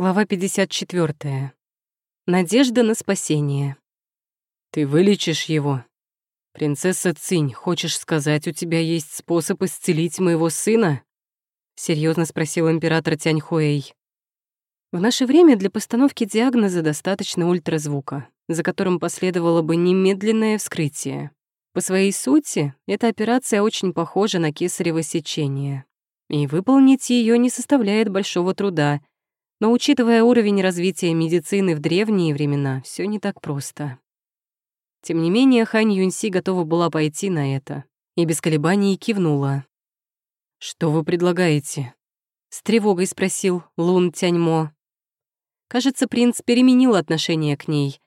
Глава 54. Надежда на спасение. «Ты вылечишь его? Принцесса Цинь, хочешь сказать, у тебя есть способ исцелить моего сына?» Серьезно спросил император Тяньхуэй. В наше время для постановки диагноза достаточно ультразвука, за которым последовало бы немедленное вскрытие. По своей сути, эта операция очень похожа на кесарево сечение. И выполнить ее не составляет большого труда — но учитывая уровень развития медицины в древние времена, все не так просто. Тем не менее, Хань Юньси готова была пойти на это и без колебаний кивнула. «Что вы предлагаете?» — с тревогой спросил Лун Тяньмо. Кажется, принц переменил отношение к ней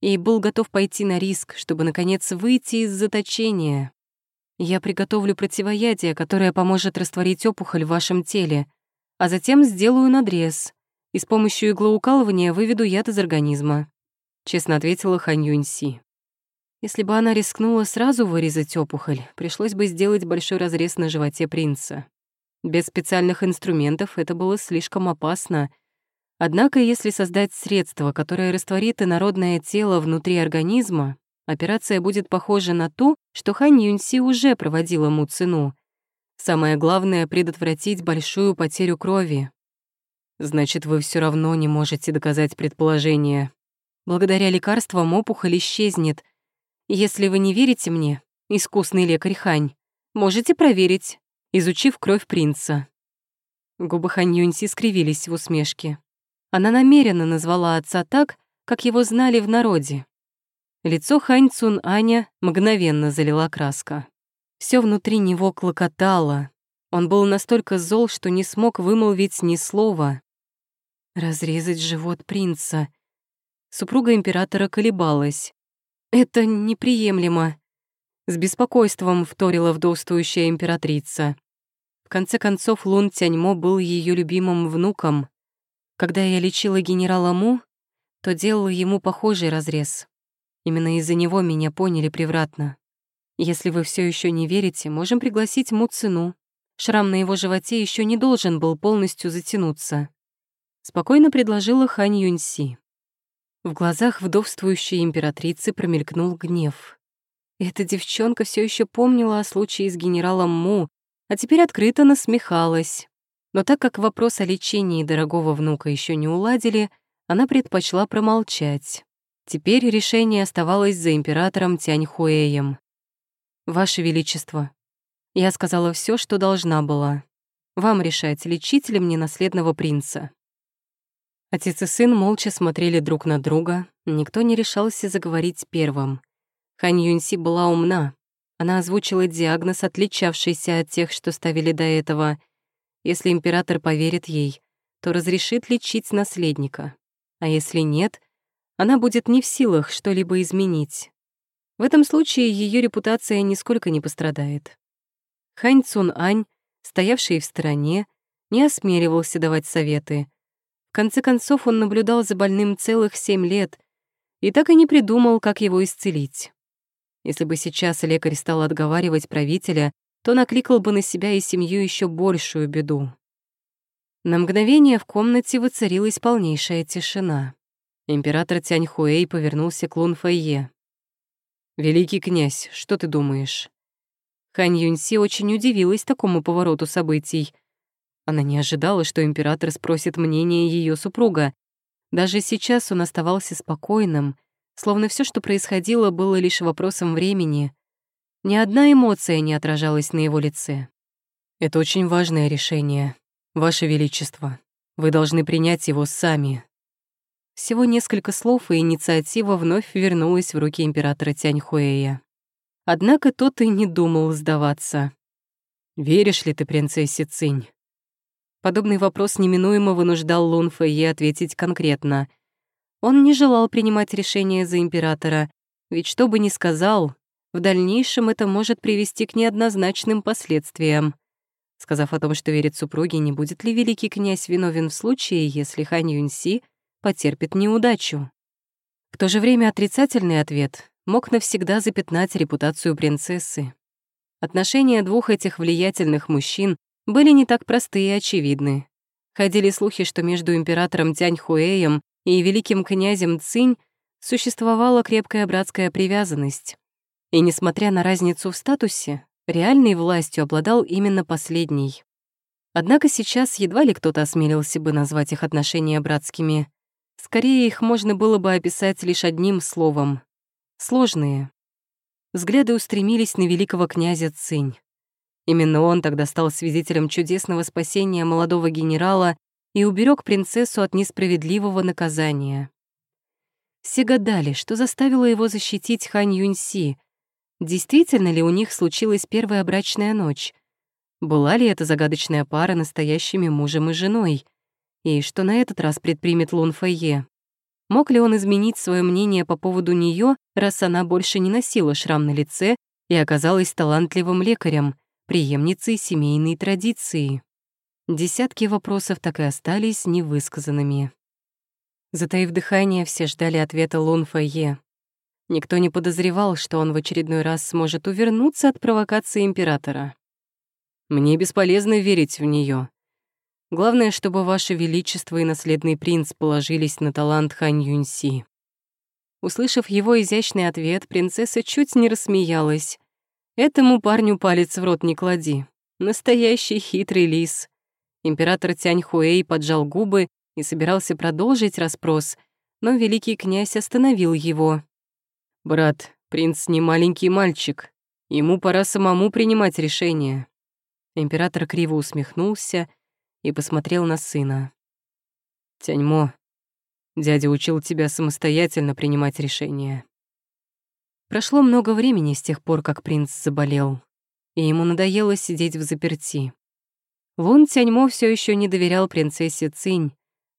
и был готов пойти на риск, чтобы, наконец, выйти из заточения. «Я приготовлю противоядие, которое поможет растворить опухоль в вашем теле, а затем сделаю надрез и с помощью иглоукалывания выведу яд из организма», — честно ответила Хань Юньси. Если бы она рискнула сразу вырезать опухоль, пришлось бы сделать большой разрез на животе принца. Без специальных инструментов это было слишком опасно. Однако, если создать средство, которое растворит инородное тело внутри организма, операция будет похожа на ту, что Хань Юньси уже проводила Му Цину. Самое главное — предотвратить большую потерю крови, Значит, вы все равно не можете доказать предположение. Благодаря лекарствам опухоль исчезнет. Если вы не верите мне, искусный лекарь Хань, можете проверить, изучив кровь принца». Губы Хань Юньси скривились в усмешке. Она намеренно назвала отца так, как его знали в народе. Лицо Хань Цун Аня мгновенно залила краска. Все внутри него клокотало. Он был настолько зол, что не смог вымолвить ни слова. Разрезать живот принца. Супруга императора колебалась. Это неприемлемо. С беспокойством вторила вдовствующая императрица. В конце концов, Лун Тяньмо был ее любимым внуком. Когда я лечила генерала Му, то делала ему похожий разрез. Именно из-за него меня поняли превратно. Если вы все еще не верите, можем пригласить Му Цину. Шрам на его животе еще не должен был полностью затянуться спокойно предложила Хань Юньси. В глазах вдовствующей императрицы промелькнул гнев. Эта девчонка все еще помнила о случае с генералом Му, а теперь открыто насмехалась. Но так как вопрос о лечении дорогого внука еще не уладили, она предпочла промолчать. Теперь решение оставалось за императором Тяньхуэем. «Ваше Величество, я сказала все, что должна была. Вам решать, лечить ли мне наследного принца». Отец и сын молча смотрели друг на друга, никто не решался заговорить первым. Хань Юньси была умна. Она озвучила диагноз, отличавшийся от тех, что ставили до этого. Если император поверит ей, то разрешит лечить наследника. А если нет, она будет не в силах что-либо изменить. В этом случае ее репутация нисколько не пострадает. Хань Цун Ань, стоявший в стороне, не осмеливался давать советы — конце концов, он наблюдал за больным целых семь лет и так и не придумал, как его исцелить. Если бы сейчас лекарь стал отговаривать правителя, то накликал бы на себя и семью еще большую беду. На мгновение в комнате воцарилась полнейшая тишина. Император Тяньхуэй повернулся к Лун Фэйе. «Великий князь, что ты думаешь?» Хань Юньси очень удивилась такому повороту событий — она не ожидала, что император спросит мнение ее супруга. Даже сейчас он оставался спокойным, словно все, что происходило, было лишь вопросом времени. Ни одна эмоция не отражалась на его лице. «Это очень важное решение, Ваше Величество. Вы должны принять его сами». Всего несколько слов, и инициатива вновь вернулась в руки императора Тяньхуэя. Однако тот и не думал сдаваться. «Веришь ли ты принцессе Цинь?» Подобный вопрос неминуемо вынуждал Лун Фэйе ответить конкретно. Он не желал принимать решение за императора, ведь что бы ни сказал, в дальнейшем это может привести к неоднозначным последствиям. Сказав о том, что верит супруге, не будет ли великий князь виновен в случае, если Хань Юньси потерпит неудачу? В то же время отрицательный ответ мог навсегда запятнать репутацию принцессы. Отношения двух этих влиятельных мужчин были не так просты и очевидны. Ходили слухи, что между императором Тяньхуэем и великим князем Цинь существовала крепкая братская привязанность. И несмотря на разницу в статусе, реальной властью обладал именно последний. Однако сейчас едва ли кто-то осмелился бы назвать их отношения братскими. Скорее, их можно было бы описать лишь одним словом — сложные. Взгляды устремились на великого князя Цинь. Именно он тогда стал свидетелем чудесного спасения молодого генерала и уберег принцессу от несправедливого наказания. Все гадали, что заставило его защитить Хань Юньси. Действительно ли у них случилась первая брачная ночь? Была ли эта загадочная пара настоящими мужем и женой? И что на этот раз предпримет Лун Фэйе? Мог ли он изменить свое мнение по поводу нее, раз она больше не носила шрам на лице и оказалась талантливым лекарем, преемницей семейной традиции? Десятки вопросов так и остались невысказанными. Затаив дыхание, все ждали ответа Лун Фэйе. Никто не подозревал, что он в очередной раз сможет увернуться от провокации императора. «Мне бесполезно верить в нее. Главное, чтобы Ваше Величество и наследный принц положились на талант Хань Юньси». Услышав его изящный ответ, принцесса чуть не рассмеялась. «Этому парню палец в рот не клади. Настоящий хитрый лис». Император Тянь Хуэй поджал губы и собирался продолжить расспрос, но великий князь остановил его. «Брат, принц не маленький мальчик. Ему пора самому принимать решение». Император криво усмехнулся и посмотрел на сына. «Тяньмо, дядя учил тебя самостоятельно принимать решения». Прошло много времени с тех пор, как принц заболел, и ему надоело сидеть в заперти. Лун Тяньмо все еще не доверял принцессе Цинь,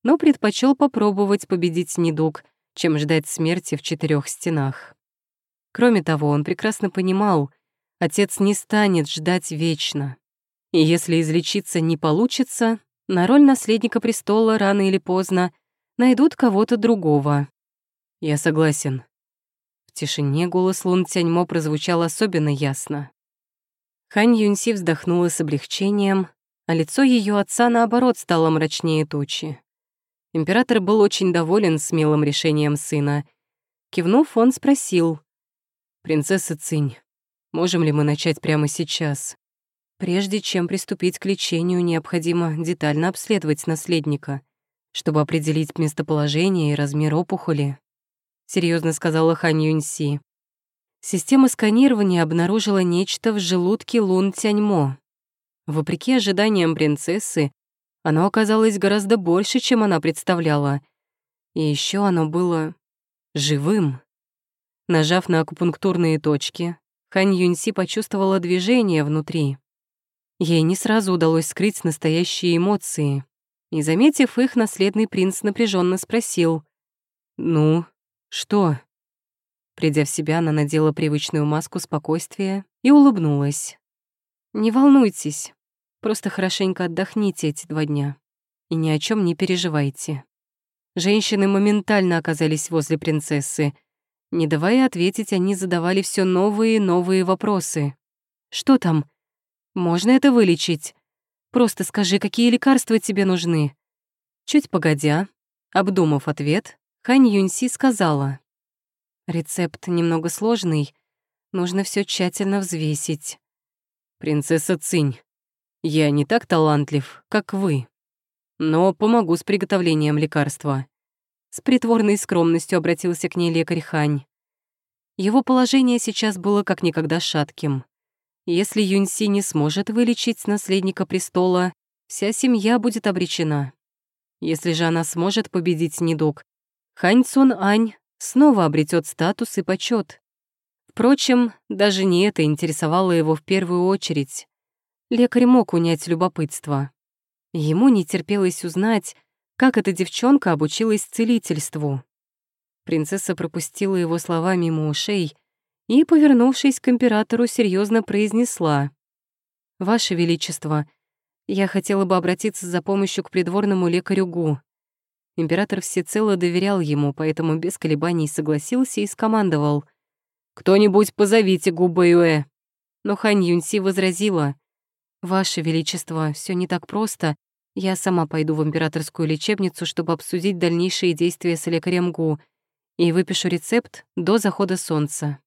но предпочел попробовать победить недуг, чем ждать смерти в четырех стенах. Кроме того, он прекрасно понимал, отец не станет ждать вечно. И если излечиться не получится, на роль наследника престола рано или поздно найдут кого-то другого. Я согласен. Тишине голос Лун Тяньмо прозвучал особенно ясно. Хань Юньси вздохнула с облегчением, а лицо ее отца, наоборот, стало мрачнее тучи. Император был очень доволен смелым решением сына. Кивнув, он спросил. «Принцесса Цинь, можем ли мы начать прямо сейчас? Прежде чем приступить к лечению, необходимо детально обследовать наследника, чтобы определить местоположение и размер опухоли», — серьезно сказала Хан Юньси. Система сканирования обнаружила нечто в желудке Лун Тяньмо. Вопреки ожиданиям принцессы, оно оказалось гораздо больше, чем она представляла. И еще оно было живым. Нажав на акупунктурные точки, Хань Юньси почувствовала движение внутри. Ей не сразу удалось скрыть настоящие эмоции. И, заметив их, наследный принц напряженно спросил. «Ну, что?» Придя в себя, она надела привычную маску спокойствия и улыбнулась. «Не волнуйтесь, Просто хорошенько отдохните эти два дня и ни о чем не переживайте». Женщины моментально оказались возле принцессы. Не давая ответить, они задавали все новые и новые вопросы. «Что там? Можно это вылечить? Просто скажи, какие лекарства тебе нужны?» Чуть погодя, обдумав ответ, Хань Юньси сказала. «Рецепт немного сложный, нужно все тщательно взвесить». «Принцесса Цинь, я не так талантлив, как вы, но помогу с приготовлением лекарства». С притворной скромностью обратился к ней лекарь Хань. Его положение сейчас было как никогда шатким. Если Юньси не сможет вылечить наследника престола, вся семья будет обречена. Если же она сможет победить недуг, Хань Цун Ань снова обретет статус и почет. Впрочем, даже не это интересовало его в первую очередь. Лекарь мог унять любопытство. Ему не терпелось узнать, как эта девчонка обучилась целительству. Принцесса пропустила его слова мимо ушей и, повернувшись к императору, серьезно произнесла. «Ваше Величество, я хотела бы обратиться за помощью к придворному лекарю Гу». Император всецело доверял ему, поэтому без колебаний согласился и скомандовал. «Кто-нибудь позовите Гу Бэюэ». Но Хань Юньси возразила. «Ваше Величество, все не так просто. Я сама пойду в императорскую лечебницу, чтобы обсудить дальнейшие действия с лекарем Гу и выпишу рецепт до захода солнца.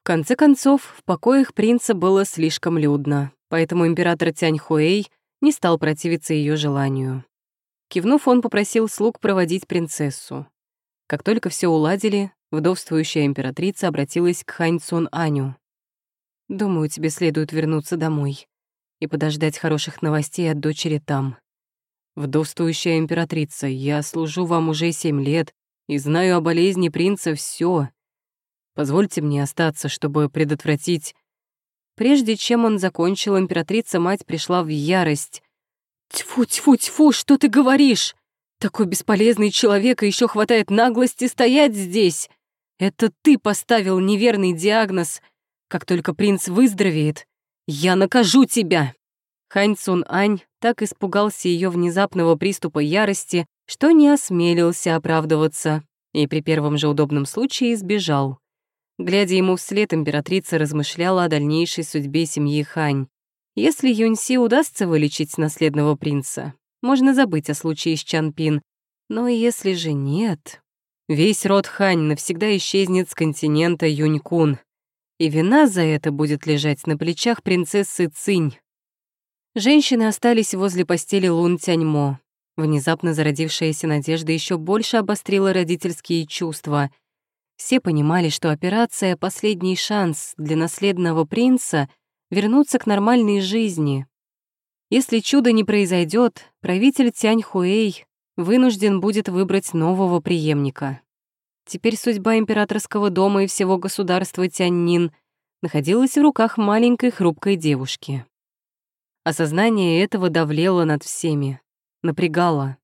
В конце концов, в покоях принца было слишком людно, поэтому император Тянь Хуэй не стал противиться ее желанию. Кивнув, он попросил слуг проводить принцессу. Как только все уладили, вдовствующая императрица обратилась к Хань Цун Аню. «Думаю, тебе следует вернуться домой и подождать хороших новостей от дочери там. Вдовствующая императрица, я служу вам уже семь лет и знаю о болезни принца все. Позвольте мне остаться, чтобы предотвратить...» Прежде чем он закончил, императрица-мать пришла в ярость. «Тьфу, тьфу, тьфу, что ты говоришь? Такой бесполезный человек, и еще хватает наглости стоять здесь. Это ты поставил неверный диагноз. Как только принц выздоровеет, я накажу тебя!» Хань Цун Ань так испугался ее внезапного приступа ярости, что не осмелился оправдываться и при первом же удобном случае избежал. Глядя ему вслед, императрица размышляла о дальнейшей судьбе семьи Хань. Если Юньси удастся вылечить наследного принца, можно забыть о случае с Чанпин. Но если же нет, весь род Хань навсегда исчезнет с континента Юнькун, и вина за это будет лежать на плечах принцессы Цинь. Женщины остались возле постели Лун Тяньмо. Внезапно зародившаяся надежда еще больше обострила родительские чувства. Все понимали, что операция — последний шанс для наследного принца вернуться к нормальной жизни, если чудо не произойдет, правитель Тянь Хуэй вынужден будет выбрать нового преемника. Теперь судьба императорского дома и всего государства Тяньнин находилась в руках маленькой хрупкой девушки. Осознание этого давлело над всеми, напрягало.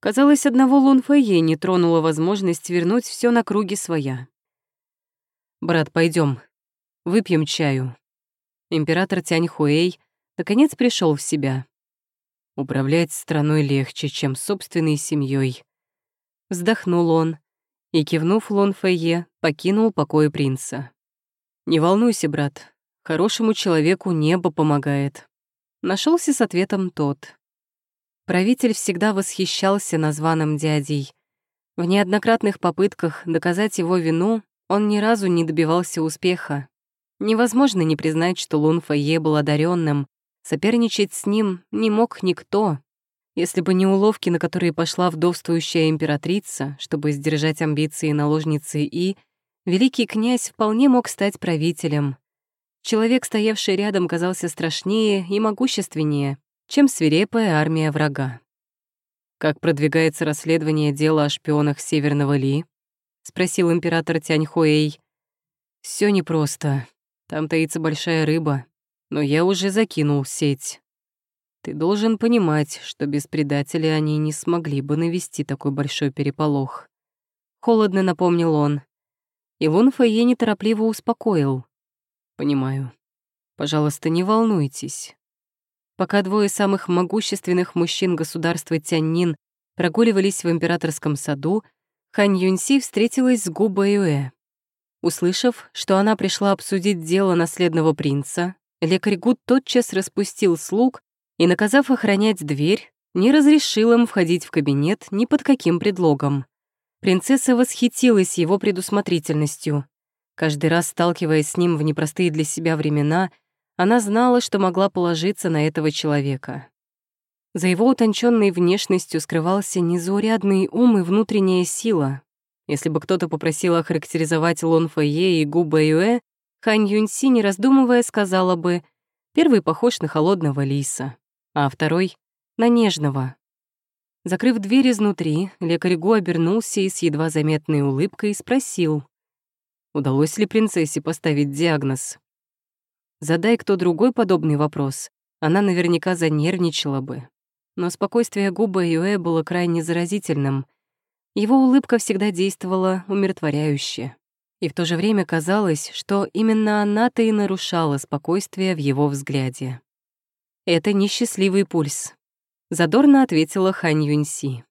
Казалось, одного Лун Фэйе не тронула возможность вернуть все на круги своя. «Брат, пойдем, выпьем чаю». Император Тянь Хуэй наконец пришел в себя. Управлять страной легче, чем собственной семьей. Вздохнул он и, кивнув Лон Фэйе, покинул покой принца. «Не волнуйся, брат, хорошему человеку небо помогает». Нашелся с ответом тот. Правитель всегда восхищался названным дядей. В неоднократных попытках доказать его вину он ни разу не добивался успеха. Невозможно не признать, что Лун Фэйе был одаренным, Соперничать с ним не мог никто. Если бы не уловки, на которые пошла вдовствующая императрица, чтобы сдержать амбиции наложницы И, великий князь вполне мог стать правителем. Человек, стоявший рядом, казался страшнее и могущественнее, чем свирепая армия врага. «Как продвигается расследование дела о шпионах Северного Ли?» — спросил император Тяньхуэй. Все непросто. Там таится большая рыба но я уже закинул сеть. Ты должен понимать, что без предателя они не смогли бы навести такой большой переполох. Холодно напомнил он. И Лун Фэйе неторопливо успокоил. Понимаю. Пожалуйста, не волнуйтесь. Пока двое самых могущественных мужчин государства Тяньнин прогуливались в императорском саду, Хань Юньси встретилась с Гу Бэюэ. Услышав, что она пришла обсудить дело наследного принца, Лекарь Гуд тотчас распустил слуг и, наказав охранять дверь, не разрешил им входить в кабинет ни под каким предлогом. Принцесса восхитилась его предусмотрительностью. Каждый раз, сталкиваясь с ним в непростые для себя времена, она знала, что могла положиться на этого человека. За его утонченной внешностью скрывался незаурядный ум и внутренняя сила. Если бы кто-то попросил охарактеризовать Лон Фэйе и Гу Бэйюэ, Хань Юньси, не раздумывая, сказала бы, первый похож на холодного лиса, а второй — на нежного. Закрыв дверь изнутри, лекарь Гу обернулся и с едва заметной улыбкой спросил, удалось ли принцессе поставить диагноз. Задай кто другой подобный вопрос, она наверняка занервничала бы. Но спокойствие Губа Юэ было крайне заразительным. Его улыбка всегда действовала умиротворяюще и в то же время казалось, что именно она-то и нарушала спокойствие в его взгляде. «Это несчастливый пульс», — задорно ответила Хань Юньси.